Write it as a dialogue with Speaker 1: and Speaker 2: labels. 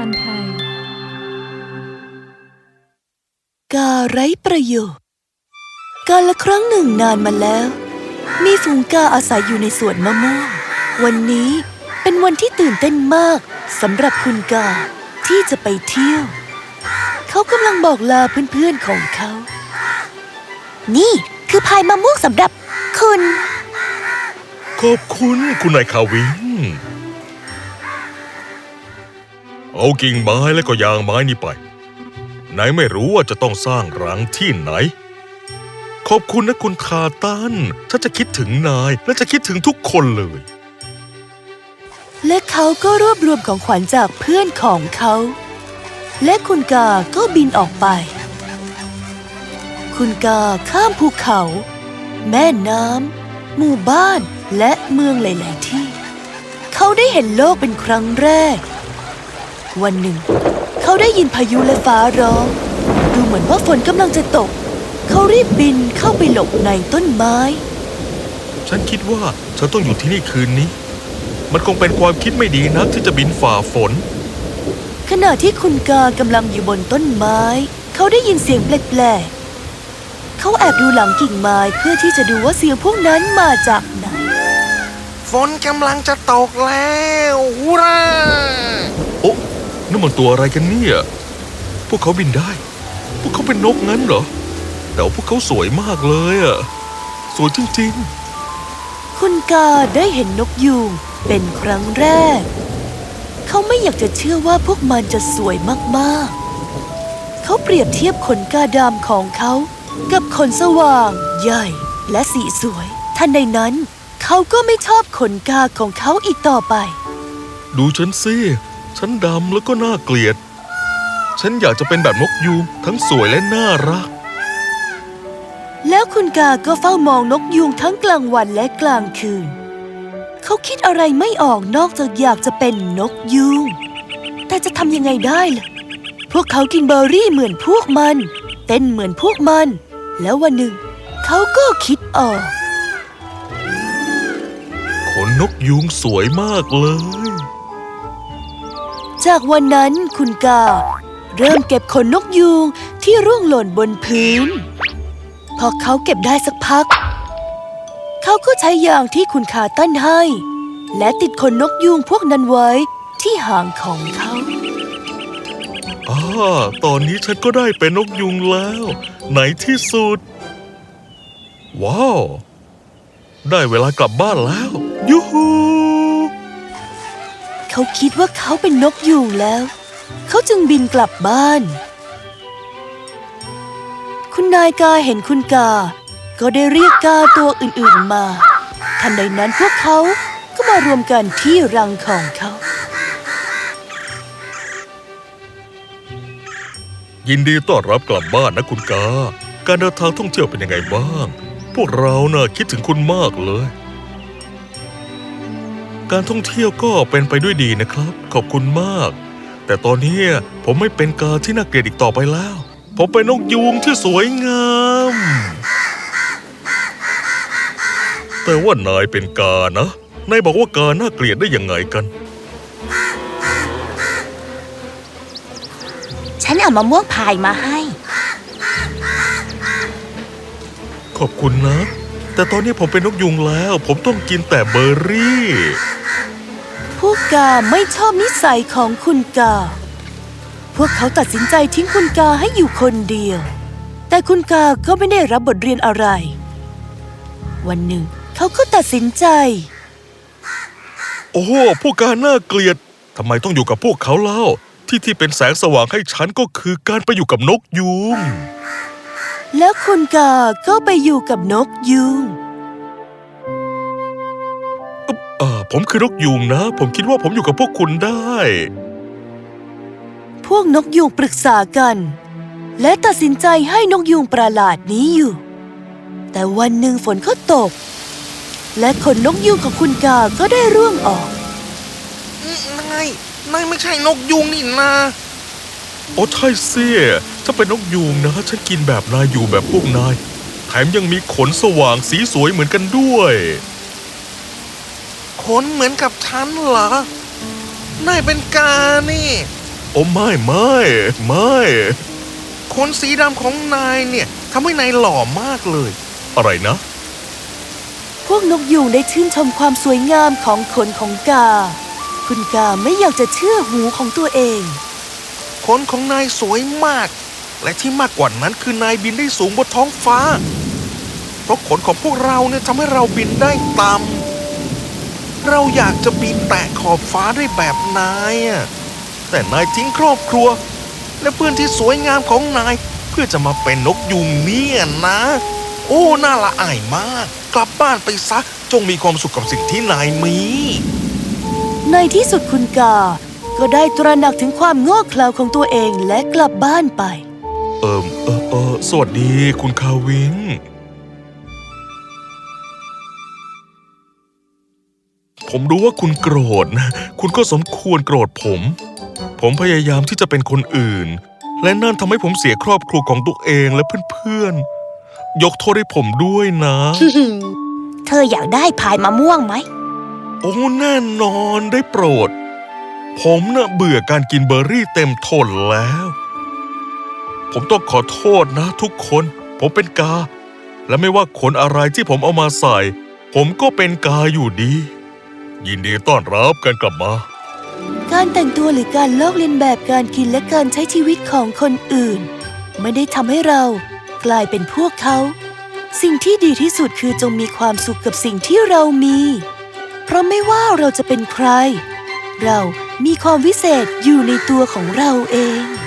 Speaker 1: การไทย
Speaker 2: กาไร้ประโยชน์ กาละครั้งหนึ่งนานมาแล้ว มีฝูงกาอาศัยอยู่ในสวนมะม่วง วันนี้เป็นวันที่ตื่นเต้นมากสำหรับคุณกาที่จะไปเที่ยว เขากำลังบอกลาเพื่อนๆของเขา นี่คือพายมะม่วงสำหรับคุณ
Speaker 3: ขอบคุณคุณนายคาวิน เอากิ่งไม้และก็ยางไม้นี่ไปนายไม่รู้ว่าจะต้องสร้างรังที่ไหน ขอบคุณนะคุณคาตันฉันจะคิดถึงนายและจะคิดถึงทุกคนเลย
Speaker 2: และเขาก็รวบรวมของขวัญจากเพื่อนของเขา และคุณกาก็บินออกไป คุณกาข้ามภูเขา แม่น้ำหมู่บ้านและเมืองหลาย ๆ ที่ เขาได้เห็นโลกเป็นครั้งแรก วันหนึ่ง เขาได้ยินพายุและฟ้าร้อง ดูเหมือนว่าฝนกำลังจะตก เขารีบบินเข้าไปหลบในต้นไม้
Speaker 3: ฉันคิดว่าฉันต้องอยู่ที่นี่คืนนี้ มันคงเป็นความคิดไม่ดีนักที่จะบินฝ่าฝน
Speaker 2: ขณะที่คุณกากำลังอยู่บนต้นไม้ เขาได้ยินเสียงแปลกๆเขาแอบดูหลังกิ่งไม้เพื่อที่จะดูว่าเสียงพวกนั้นมาจากไหน
Speaker 4: ฝนกำลังจะตกแล้วฮูรา
Speaker 3: โอ้ นั่นมันตัวอะไรกันเนี่ย พวกเขาบินได้ พวกเขาเป็นนกงั้นเหรอ แต่ว่าพวกเขาสวยมากเลยอะสวยจริง
Speaker 2: คุณกาได้เห็นนกยูงเป็นครั้งแรก เขาไม่อยากจะเชื่อว่าพวกมันจะสวยมากๆ เขาเปรียบเทียบขนกาดำของเขากับขนสว่าง ใหญ่ และสีสวย ทันใดนั้น เขาก็ไม่ชอบขนกาของเขาอีกต่อไป
Speaker 3: ๆดูฉันสิ ฉันดำแล้วก็น่าเกลียด ฉันอยากจะเป็นแบบนกยูงทั้งสวยและน่ารัก
Speaker 2: แล้วคุณกาก็เฝ้ามองนกยูงทั้งกลางวันและกลางคืน เขาคิดอะไรไม่ออกนอกจากอยากจะเป็นนกยูง แต่จะทำยังไงได้ล่ะ พวกเขากินเบอร์รี่เหมือนพวกมัน เต้นเหมือนพวกมัน แล้ววันหนึ่ง เขาก็คิดออก
Speaker 3: ขนนกยูงสวยมากเลย
Speaker 2: จากวันนั้นคุณกา เริ่มเก็บขนนกยูงที่ร่วงหล่นบนพื้น พอเขาเก็บได้สักพัก เขาก็ใช้ยางที่คุณคาตั้นให้ และติดขนนกยูงพวกนั้นไว้ที่หางของเขา
Speaker 3: อ่าตอนนี้ฉันก็ได้เป็นนกยุงแล้ว ไหนที่สุด ว้าว ได้เวลากลับบ้านแล้ว ยูฮู
Speaker 2: เขาคิดว่าเขาเป็นนกยูงแล้ว เขาจึงบินกลับบ้าน คุณนายกาเห็นคุณกา ก็ได้เรียกกาตัวอื่นๆมา ทันใดนั้นพวกเขาก็มารวมกันที่รังของเขา
Speaker 3: ยินดีต้อนรับกลับบ้านนะคุณกา การเดินทางท่องเที่ยวเป็นยังไงบ้าง พวกเราน่ะคิดถึงคุณมากเลย การท่องเที่ยวก็เป็นไปด้วยดีนะครับ ขอบคุณมาก แต่ตอนนี้ผมไม่เป็นกาที่น่าเกลียดอีกต่อไปแล้ว ผมเป็นนกยูงที่สวยงาม แต่ว่านายเป็นกานะ นายบอกว่ากาน่าเกลียดได้ยังไงกัน
Speaker 2: ฉันเอามะม่วงพายมาให้
Speaker 3: ขอบคุณนะ แต่ตอนนี้ผมเป็นนกยุงแล้ว ผมต้องกินแต่เบอร์รี่
Speaker 2: พวกกาไม่ชอบนิสัยของคุณกา พวกเขาตัดสินใจทิ้งคุณกาให้อยู่คนเดียว แต่คุณกาก็ไม่ได้รับบทเรียนอะไร วันหนึ่ง เขาก็ตัดสินใจ
Speaker 3: โอ้โหพวกกาน่าเกลียดทำไมต้องอยู่กับพวกเขาเล่า ที่ที่เป็นแสงสว่างให้ฉันก็คือการไปอยู่กับนกยุง
Speaker 2: แล้วคุณกาก็ไปอยู่กับนกยูง
Speaker 3: เออผมคือนกยุงนะ ผมคิดว่าผมอยู่กับพวกคุณได้
Speaker 2: พวกนกยูงปรึกษากัน และตัดสินใจให้นกยูงประหลาดนี้อยู่ แต่วันหนึ่งฝนก็ตก และขนนกยูงของคุณกาก็ได้ร่วงออก
Speaker 4: นายนายไม่ใช่นกยุงนี่นา
Speaker 3: โอ้ใช่สิถ้าเป็นนกยูงนะฉันกินแบบนายอยู่แบบพวกนาย แถมยังมีขนสว่างสีสวยเหมือนกันด้วย
Speaker 4: ขนเหมือนกับฉันเหรอนายเป็นกานี่
Speaker 3: โอ้ไม่ไม่ไม่
Speaker 4: ขนสีดำของนายเนี่ยทำให้นายหล่อมากเลย
Speaker 3: อะไรนะ
Speaker 2: พวกนกยูงได้ชื่นชมความสวยงามของขนของกา คุณกาไม่อยากจะเชื่อหูของตัวเอง
Speaker 4: ขนของนายสวยมาก และที่มากกว่านั้นคือนายบินได้สูงบนท้องฟ้า เพราะขนของพวกเราเนี่ยทำให้เราบินได้ต่ำ เราอยากจะบินแตะขอบฟ้าได้แบบนายอะแต่นายทิ้งครอบครัว และเพื่อนที่สวยงามของนาย เพื่อจะมาเป็นนกยุงเนี่ยนะ โอ้น่าละอายมาก กลับบ้านไปซะ จงมีความสุขกับสิ่งที่นายมี
Speaker 2: ในที่สุดคุณกา ก็ได้ตระหนักถึงความโง่เขลาของตัวเองและกลับบ้านไป
Speaker 3: เอิมเออเออสวัสดีคุณคาวิน ผมรู้ว่าคุณโกรธนะคุณก็สมควรโกรธผม ผมพยายามที่จะเป็นคนอื่น และนั่นทำให้ผมเสียครอบครัวของตัวเองและเพื่อนๆ ยกโทษให้ผมด้วยนะ
Speaker 2: เธออยากได้พายมะม่วงไหม
Speaker 3: โอ้แน่นอนได้โปรด ผมน่ะเบื่อการกินเบอร์รี่เต็มทนแล้ว ผมต้องขอโทษนะทุกคน ผมเป็นกา และไม่ว่าขนอะไรที่ผมเอามาใส่ ผมก็เป็นกาอยู่ดี ยินดีต้อนรับกันกลับมา
Speaker 2: การแต่งตัวหรือการลอกเลียนแบบการกินและการใช้ชีวิตของคนอื่น ไม่ได้ทำให้เรากลายเป็นพวกเขา สิ่งที่ดีที่สุดคือจงมีความสุขกับสิ่งที่เรามี เพราะไม่ว่าเราจะเป็นใคร เรามีความวิเศษอยู่ในตัวของเราเอง